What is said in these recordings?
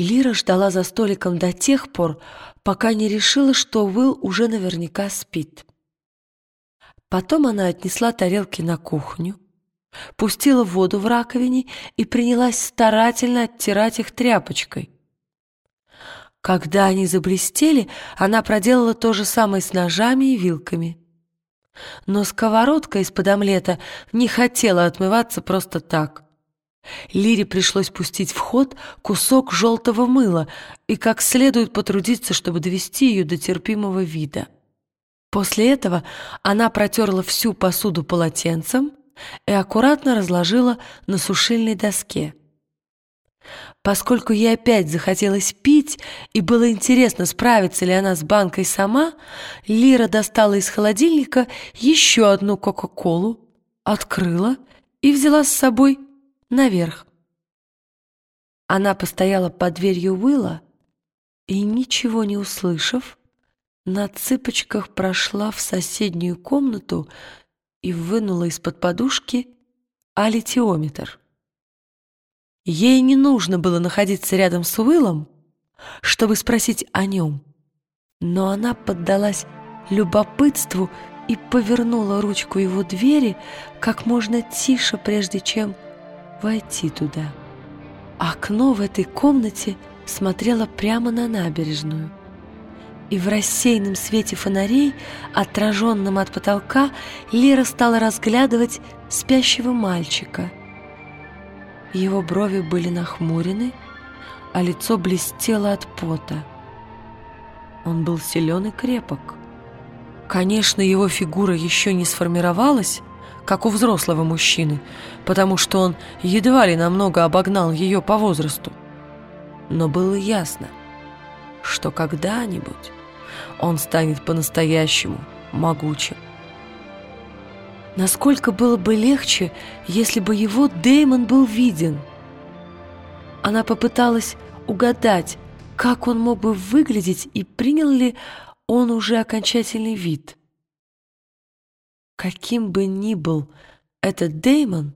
Лира ждала за столиком до тех пор, пока не решила, что Уилл уже наверняка спит. Потом она отнесла тарелки на кухню, пустила воду в раковине и принялась старательно оттирать их тряпочкой. Когда они заблестели, она проделала то же самое с ножами и вилками. Но сковородка из-под омлета не хотела отмываться просто так. Лире пришлось пустить в ход кусок желтого мыла и как следует потрудиться, чтобы довести ее до терпимого вида. После этого она протерла всю посуду полотенцем и аккуратно разложила на сушильной доске. Поскольку ей опять захотелось пить и было интересно, справится ли она с банкой сама, Лира достала из холодильника еще одну Кока-Колу, открыла и взяла с собой наверх. Она постояла под дверью Уилла и, ничего не услышав, на цыпочках прошла в соседнюю комнату и вынула из-под подушки алитиометр. Ей не нужно было находиться рядом с Уиллом, чтобы спросить о нем, но она поддалась любопытству и повернула ручку его двери как можно тише, прежде чем войти туда. Окно в этой комнате смотрело прямо на набережную, и в рассеянном свете фонарей, отраженном от потолка, Лера стала разглядывать спящего мальчика — его брови были нахмурены, а лицо блестело от пота. Он был силен и крепок. Конечно, его фигура еще не сформировалась, как у взрослого мужчины, потому что он едва ли намного обогнал ее по возрасту. Но было ясно, что когда-нибудь он станет по-настоящему могучим. Насколько было бы легче, если бы его Деймон был виден. Она попыталась угадать, как он мог бы выглядеть и принял ли он уже окончательный вид. Каким бы ни был этот Деймон,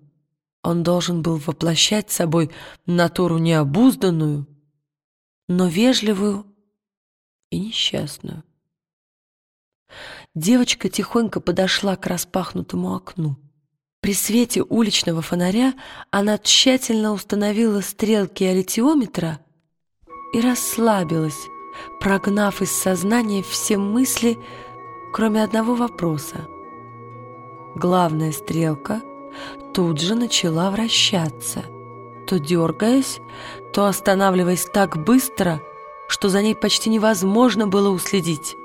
он должен был воплощать собой натуру необузданную, но вежливую и несчастную. Девочка тихонько подошла к распахнутому окну. При свете уличного фонаря она тщательно установила стрелки аллитиометра и расслабилась, прогнав из сознания все мысли, кроме одного вопроса. Главная стрелка тут же начала вращаться, то дергаясь, то останавливаясь так быстро, что за ней почти невозможно было уследить.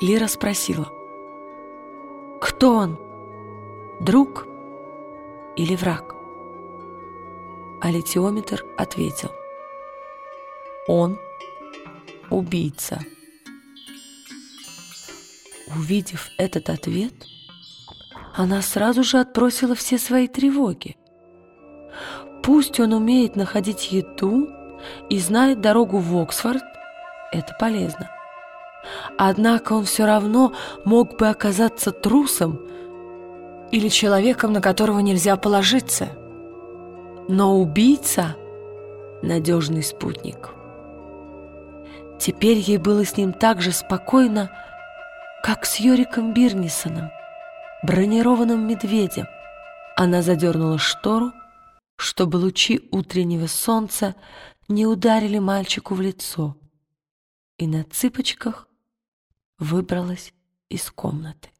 Лира спросила. «Кто он? Друг или враг?» А литиометр ответил. «Он убийца». Увидев этот ответ, она сразу же отбросила все свои тревоги. Пусть он умеет находить еду и знает дорогу в Оксфорд, это полезно. Однако он все равно мог бы оказаться трусом или человеком, на которого нельзя положиться. Но убийца — надежный спутник. Теперь ей было с ним так же спокойно, как с Йориком Бирнисоном, бронированным медведем. Она задернула штору, чтобы лучи утреннего солнца не ударили мальчику в лицо, и на цыпочках выбралась из комнаты.